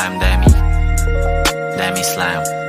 Slime Demi. Demi Slime.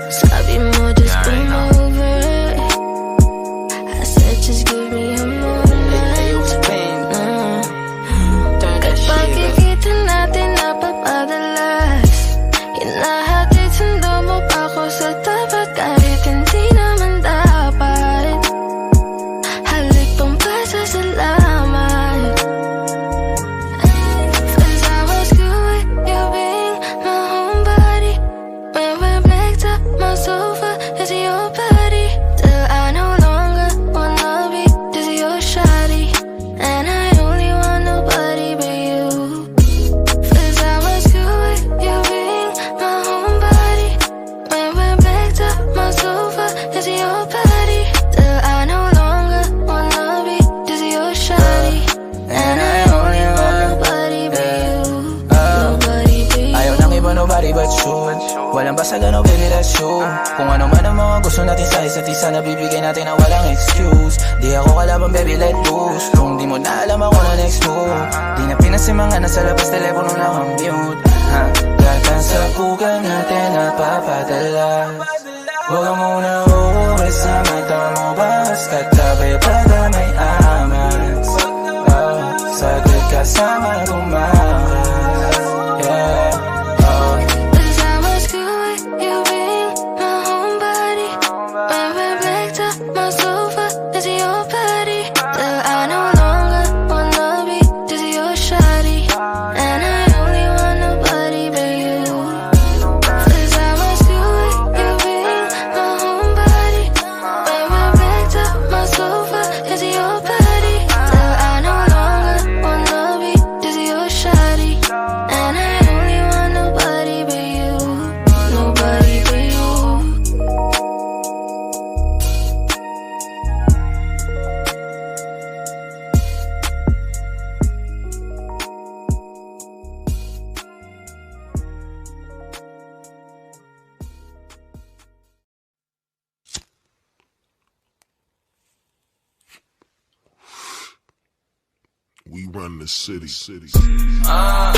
Natin na walang excuse. Di ako kalaban, baby, let loose. Kung di mo na alam ako na next move Di na pinasimangan na sa labas, telepono run the city, city. Ah,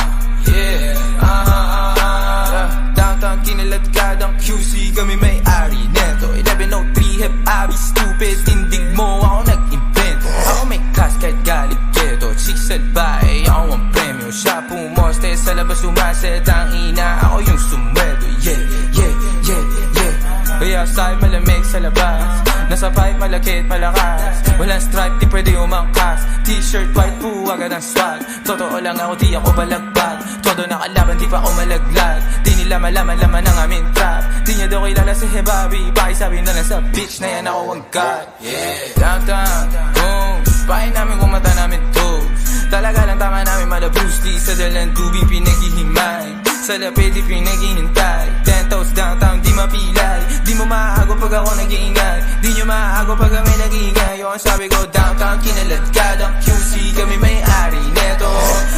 yeah, ah, ah, ah. Downtown kinilat ka ng QC Kami may-ari neto. 1103 hep abi stupid. Tindig mo ako nag-invento. Ako may class kahit galit ghetto Chicks at bae, ako ang premyo Siya pumoste sa labas sumaset Ang ina, ako yung sumweldo Yeah, yeah, yeah, yeah. Kaya sa'yo malamig sa labas Nasa pipe malakit malakas. Walang stripe di pwede umangkas. T-shirt white po agad ang swag. Totoo lang ako di ako balagbag Todo nakalaban di pa ako malaglag. Di nila malaman laman ang aming trap. Di niya daw kilala si Hebabi Pakisabi na lang sa bitch na yan ako ang god Yeah, downtown, boom. Pahay namin kung mata namin toes Talaga lang tama namin mala Bruce Lee. Sa dalang tubi pinaghihimay Sa lapid di pinaghihintay Ten toes downtown di mapilay. Di mo maago pag ako nag-iingay. Di nyo maago pag kami nag-iingay. Yung sabi ko downtown kinalat ka ng QC Kami may-ari neto.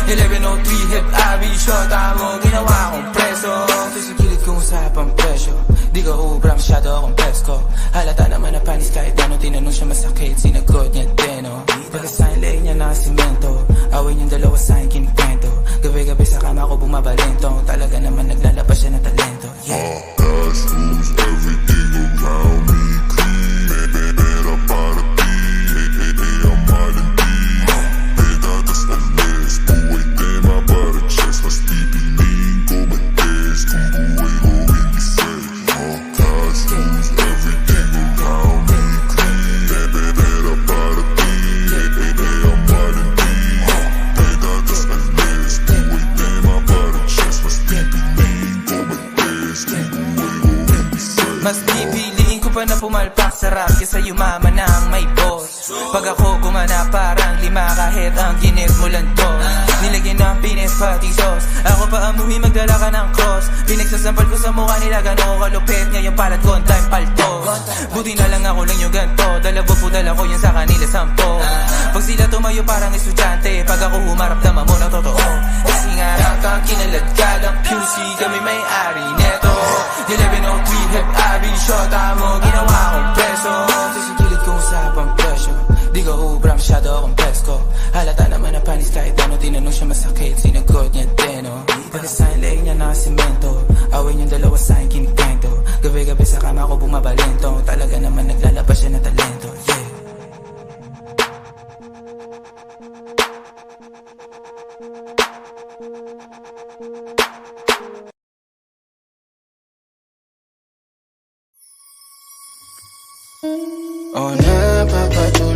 1103 hip abi Shot mo ginawa kong preso. Sa sikilid kong usapang presyo Di ka ubra masyado akong pesko Halata naman na panis kahit ano Tinanong siya masakit Sinagot niya deno Pagkasahin leeg niya na simento Away niyong dalawa sa akin kinikwento Gabi-gabi sa kama ko bumabalento Talaga naman naglalabas siya ng talento. Yeah. Cash rules everything around me. Naman mo ng totoo. Kasi nga nakang kinalad ka ng QC Kami may-ari neto. 1103 hip abi Shot mo ginawa kong preso. Sa sikilid kong usapang presyo Di ka ubra masyado akong pesko Halata naman na panis kahit ano Tinanong siya masakit Sinagot niya deno Pagkasahin leeg niya na simento. Awin yung dalawa sa akin kinikwento Gabi-gabi sa kama ko bumabalento. Talaga naman naglalabas siya ng talento Yeah Oh, n'a pas pas tous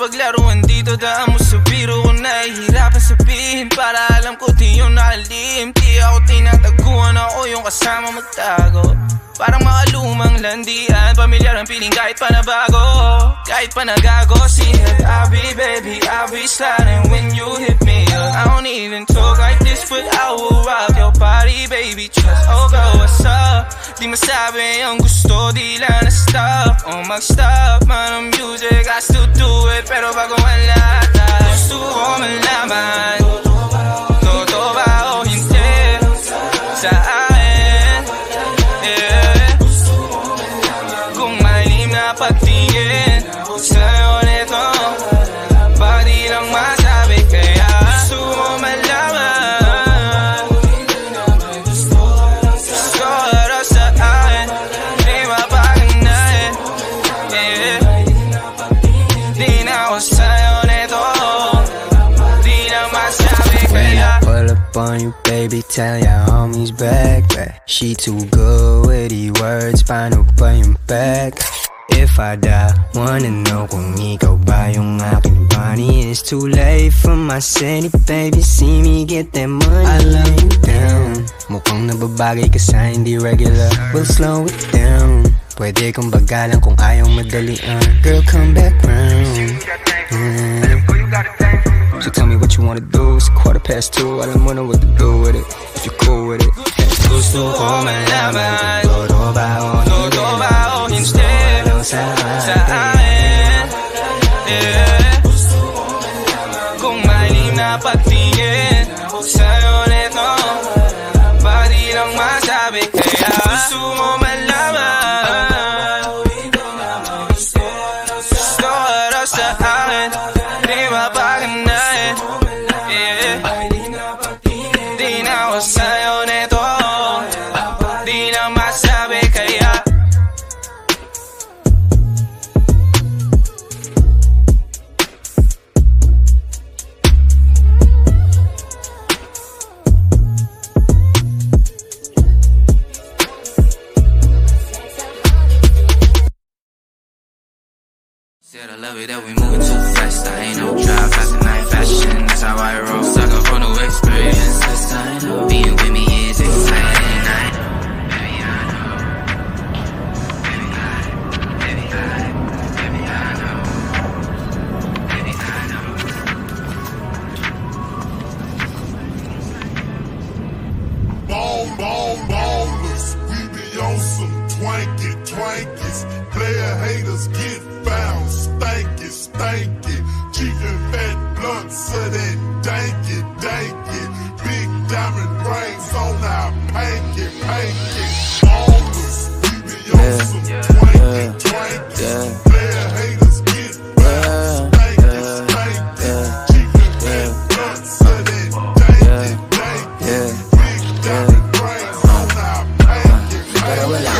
nakikipaglaruan dito Daan mo sa Kahit pa nagago See it, I'll be baby I'll be sliding when you hit me up. I don't even talk like this But I will rock your body baby. Trust, oh girl, what's up? Di masabi ang gusto Di lang na-stop O mag-stop man music I still do it. Pero bago ang lahat Gusto ko malaman Totoo ba o hindi Sa on you, baby, tell your homies back, back. She too good with these words, pa yung back? If I die, wanna know when kung ikaw ba yung aking bunny It's too late for my city, baby, see me get that money. I love you down, mukhang nababagay ka sa hindi regular. We'll slow it down, pwede kong bagalan kung ayaw madalian Girl, come back round. Mm. So tell me what you wanna do. It's a quarter past two. Alam mo na what to do with it. If you're cool with it. gusto ko malaman Totoo ba o hindi? Totoo ba o hindi Walang sa Sa atin. akin Yeah Kung malim na pagtingin Sa'yo nito Baka di lang masabi Kaya gusto mo malaman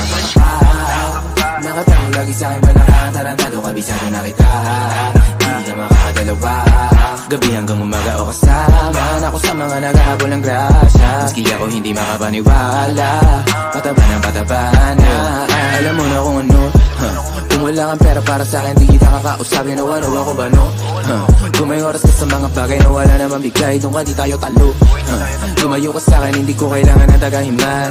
Kang pa Nakatago lagi sa akin Malakang tarantado kabisado na kita Hindi ka makakadalawa Gabi hanggang umaga o kasama Ako sa mga naghahabol ng grasya Maski ako hindi makapaniwala Pataba ng pataba na Alam mo na kung ano? Kung wala kang pera para sa akin Di kita kakausapin. O ano ako ba no? Huh? Kung may oras ka sa mga bagay na wala naman bigay Doon ka di tayo talo. Huh? Lumayo ka sa akin Hindi ko kailangan ng tagahiman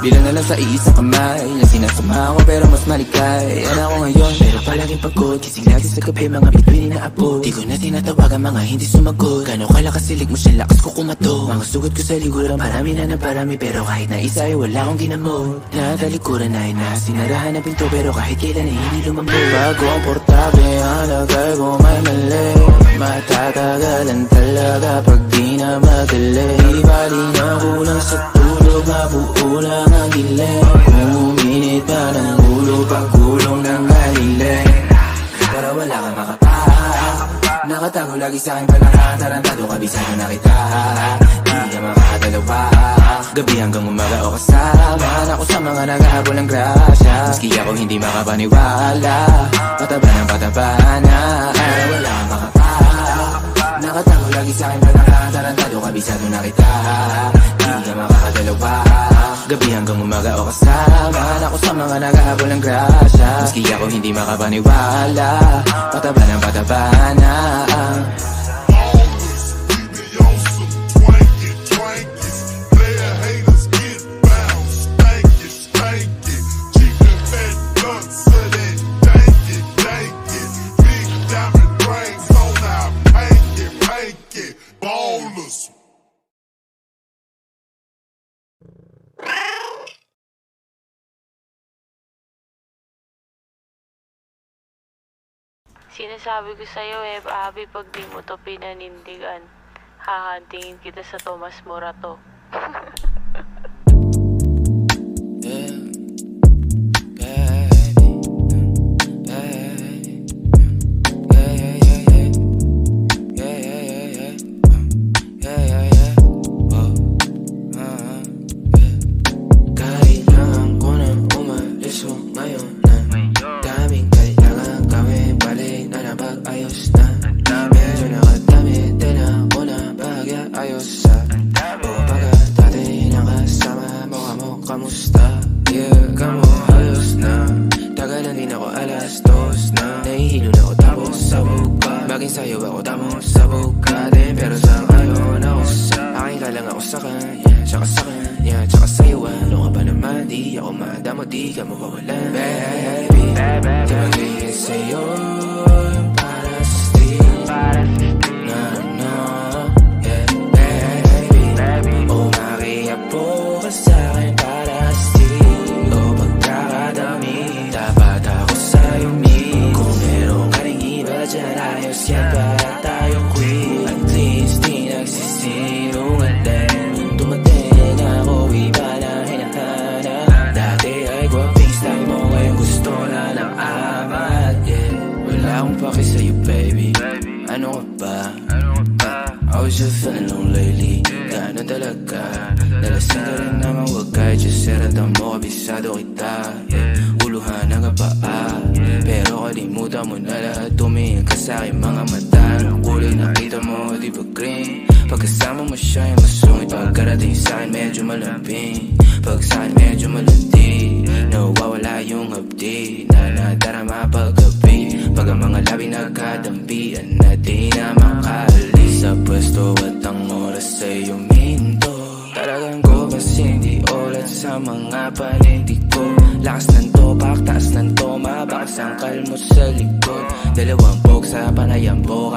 Bilang na lang sa iisang kamay Na sinasama ko pero mas malikay. Yan ako ngayon? Pero palaging pagod Gising lagi sa gabi Mga bituin na apo. Di ko na tinatawagan Mga hindi sumagot. Gano'n kalakas silig mo siya Lakas ko kumato. Mga sugat ko sa liguran Parami na ng parami Pero kahit na isa ay wala akong ginamot. Natalikuran ay na Sinarahan na pinto Pero kahit kailan ay hindi lumambot Bago ang portabe Halagay ko may mali Matatagalan talaga Pag di na madali Di bali na kulang sa tulog Mabuo lang ang giling Kung uminit pa ng ulo Pagkulong ng gahiling Pero wala kang makapal Nakatago lagi sa akin palakang Tarantado kabisado na kita Di ka makakadalawa Gabi hanggang umaga o kasama. Ako sa mga naghahabol ng grasya. Maski ako hindi makapaniwala. Pataba ng pataba na. Pero wala kang makapal Nakatago lagi sa akin palakang Tarantado kabisado na kita. Di ka makakadalawa. Gabi hanggang umaga o kasama. Ako sa mga naghahabol ng grasya. Maski ako hindi makapaniwala. Pataba ng pataba na Sinasabi ko sa'yo eh, Abby, pag di mo to pinanindigan, hahantingin kita sa Tomas Morato. makiapo ka sa'kin para sa street O pagkakadami Dapat ako sa'yo me Kung meron ka rin iba dyan Ayos yan para tayo quit At least di nagsisinungaling Dumating ako iba na hinahanap Dati ay guwaping style mo Ngayon gusto na ng amat yeah. Wala akong paki sa'yo baby. Ano ka ba? I was just feeling low lately Ganun talaga Ka rin naman Huwag kahit just seratan mo Kabisado kita yeah. Uluhan ang kapaa Pero kalimutan mo na lahat Tumingin ka sa aking mga mata. Ang kulay nakita mo Di ba green? Pagkasama mo siya yung masungit. Pagkarating sa akin medyo malambing. Pag sa akin medyo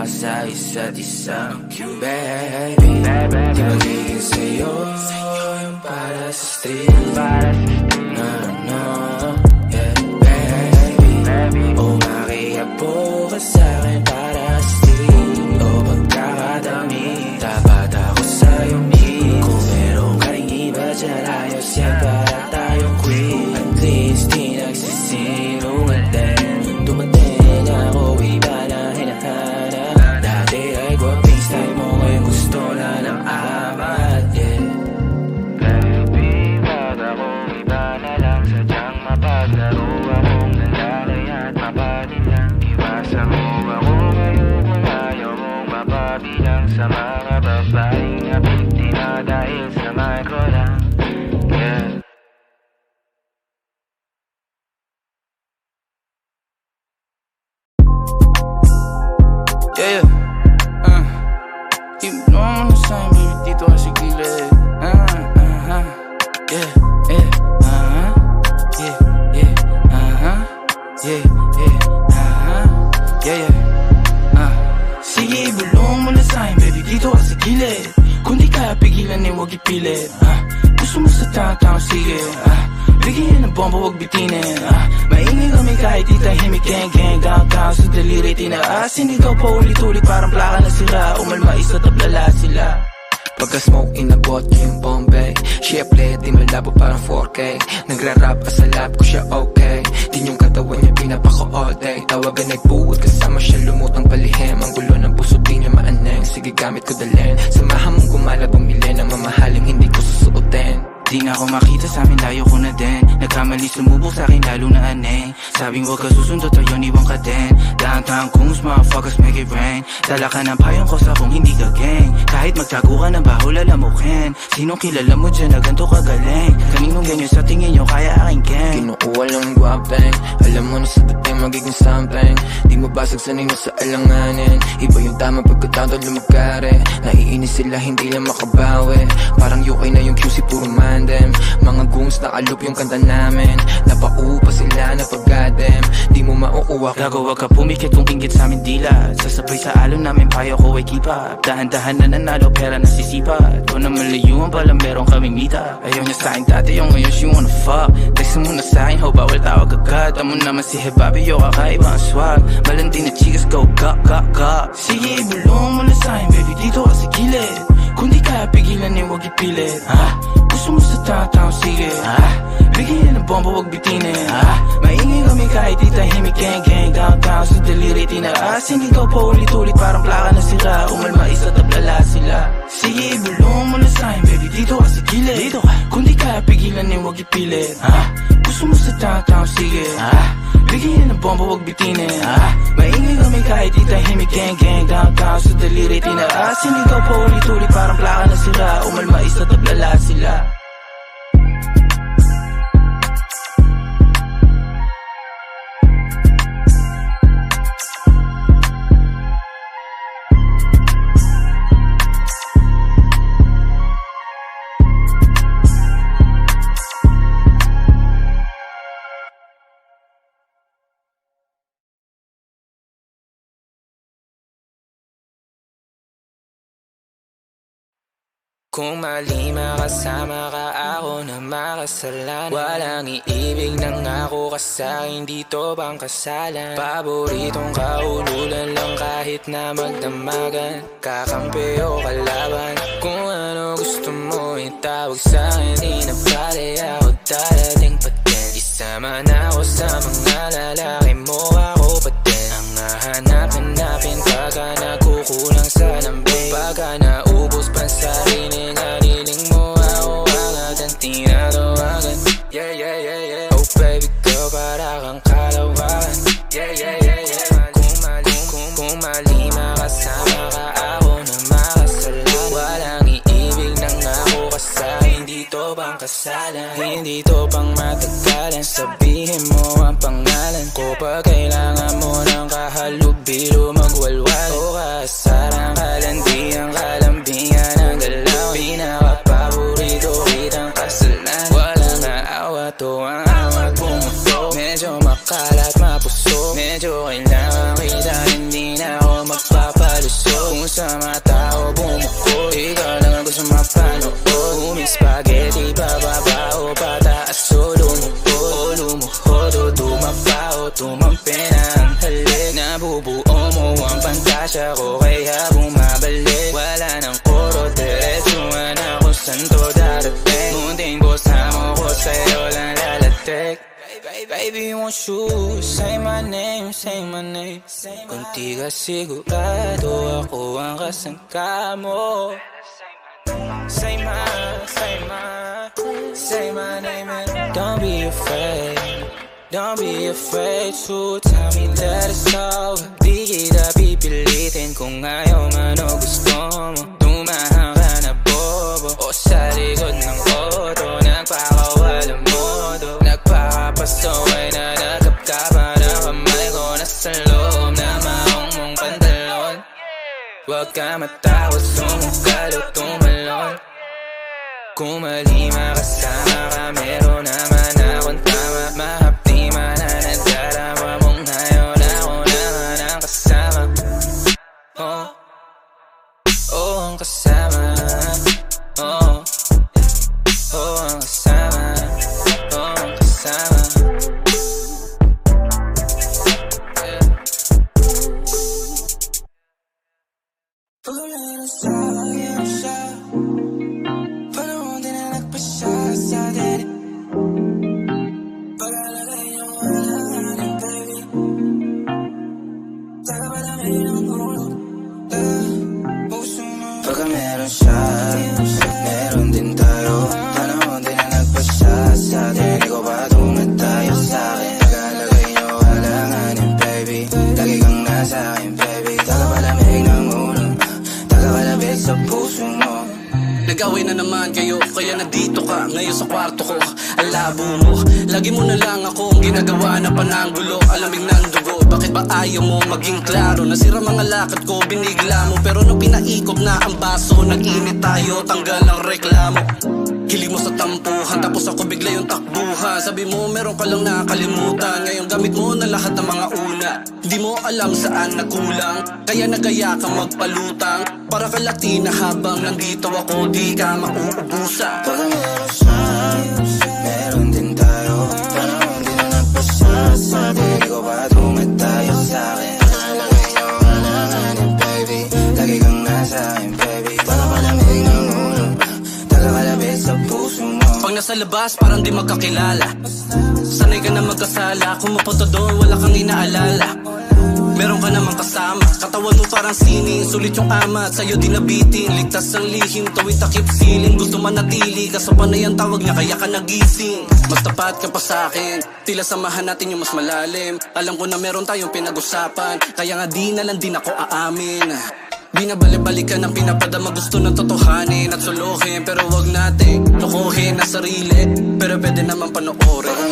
panayang boka sa isa't isa Baby, gilid. Kung di kaya pigilan, eh, huwag ipilit. Uh, gusto mo sa tao sige. Uh, Bigyan ng bomba, huwag bitinin ah, Maingay kami kahit di tahimik Gang gang, downtown sa daliri Tinaas, hindi ka pa ulit-ulit Parang plaka na sira Umalma isa, tablala sila Pagka-smoke inabot niya yung Bombay Siyempre di malabo parang 4K Nagra-rap sa lab ko siya okay Din yung katawan niya pinapako all day Tawagan buwot kasama siya lumutang palihim Ang gulo ng puso Sige gamit ko dalhin. Samahan mong gumala bumili ng mamahaling hindi ko susuotin Di na ako makita sa amin, layo ko na din. Nagkamali sumubok sa akin, lalo na aneng Sabing huwag ka susundo, tayo iwan ka din. Downtown Kings, motherfuckers make it rain Dala ka ng payong ko sa kung hindi ka gang. Kahit magtago ka ng baho, lalamukin Sinong kilala mo dyan na ganito kagaling Kaninong ganyan sa tingin nyo, kaya aking gang? Kinukuha lang guwapeng Alam mo na sa dating magiging something Di mabasag sanay na sa alanganin. Iba yung tama pagkatawad lumagkari Naiinis sila hindi lang makabawi. Parang UK na yung QC puro mandem Mga goons nakaloop yung kanta namin. Napaupa sila na paggadem. Di mo mauuwa Gago wag ka pumikit kung inggit sa amin dila. Sasabay sa alon namin payo ko ay keep up Dahan-dahan na nanalo pera nasisipat Kung na malayuan pala meron kaming mita. Ayaw niya sa akin dati yung ngayon she wanna fuck. Text mo na sa akin ho bawal tawag agad. Amo naman si Hebabi yo kakaiba ang swag. Malandi na chicas go ga ga ga. Sige ibulong mo na sa akin baby dito ka sa gilid. Kung di kaya pigilan eh wag ipilit. Ah, Tao sige ah, Bigyan ng bomba wag bitinin ah, Maingay kami kahit di tahimik gang gang Downtown sa daliri tinaas Hindi ka pa ulit-ulit. Parang plaka na sira Umalma isa tablala sila. Sige ibulong mo na sa'kin baby dito ka sa gilid. Dito ka. Kung di kaya pigilan eh wag ipilit. Ah, Gusto mo sa tao sige ah, Bigyan ng bomba wag bitinin ah, Maingay kami kahit di tahimik gang gang Downtown sa daliri tinaas Hindi ka pa ulit-ulit. Parang plaka na sira Umalma isa tablala sila Kung mali makasama ka ako na makasalanan Walang iibig ng ako ka dito bang kasalan? Paboritong kaululan lang kahit na magdamagan. Kakampi o kalaban Kung ano gusto mo itawag sa'kin Di na pala ako darating pa din. Isama na ako sa mga lalaki baby girl, para kang kalawakan Yeah, yeah, yeah, yeah. Kung mali, kung, kung mali makasama ka. Ako na makasalan Walang iibig ng ako ka sa'kin Dito bang kasalan Hindi to pang matagalan. Sabihin mo ang pangalan ko Pag kailangan tumampi na ang halik Nabubuo mo ang pantasya ko kaya bumabalik Wala nang koro, diretsuhan ako saan to darating Munting bosa mo ko sa'yo lang lalatik Baby, baby, won't you say my name, say my name Kung di ka sigurado ako ang kasangka mo Say my, say my, say my name and don't be afraid Don't be afraid to tell me that it's over Di kita pipilitin kung ayaw man o gusto mo Tumahan ka na bobo O sa likod ng koto Nagpakawala mo to Nagpakapasto ay nanakap ka pa na kamay ko Nasa loob na maong mong pantalon Huwag ka matawag, sumukal o tumalon Kung malima kasama ka, meron naman Pagka meron siya, meron din tayo Panahon din na nagpasya sa atin Ikaw ba tunad tayo sa akin Tagalagay niyo alanganin baby. Lagi kang nasa akin baby. Tagapalamig ng ulo Tagapalabig sa puso mo Nag-away na naman kayo, kaya nandito ka ngayon sa kwarto ko Ang labo mo, lagi mo na lang ako ang ginagawa na pananggulo Alamig ng bakit ba ayaw mo maging klaro? Nasira mga lakad ko, binigla mo. Pero nung pinaikot na ang baso, nag-init tayo, tanggal ang reklamo. Hilig mo sa tampuhan, tapos ako bigla yung takbuhan. Sabi mo meron ka lang nakakalimutan. Ngayon gamit mo na lahat ng mga una. Di mo alam saan nagkulang Kaya nagaya ka magpalutang. Para ka Latina habang nandito ako Di ka mauubusan. Pagka labas parang di magkakilala. Sanay ka na magkasala Kung mapunta doon wala kang inaalala. Meron ka namang kasama Katawan mo parang sining. Sulit yung ama at sa'yo di nabitin. Ligtas ang lihim Tawid takip siling. Gusto manatili Kaso panay ang tawag niya Kaya ka nagising. Mas tapat ka pa sa'kin Tila samahan natin yung mas malalim. Alam ko na meron tayong pinag-usapan Kaya nga di na lang din ako aamin Binabalik-balikan ang pinapadama Gusto ng totohanin at suluhin. Pero wag natin lokohin na sarili Pero pwede naman panoorin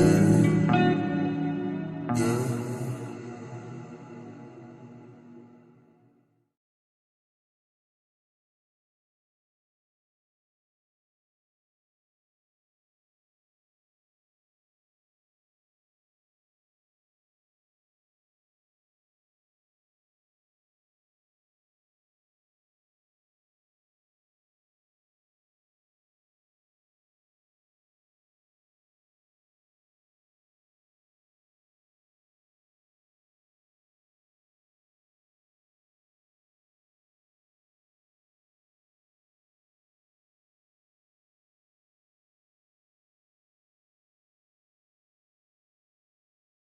Mm-hmm.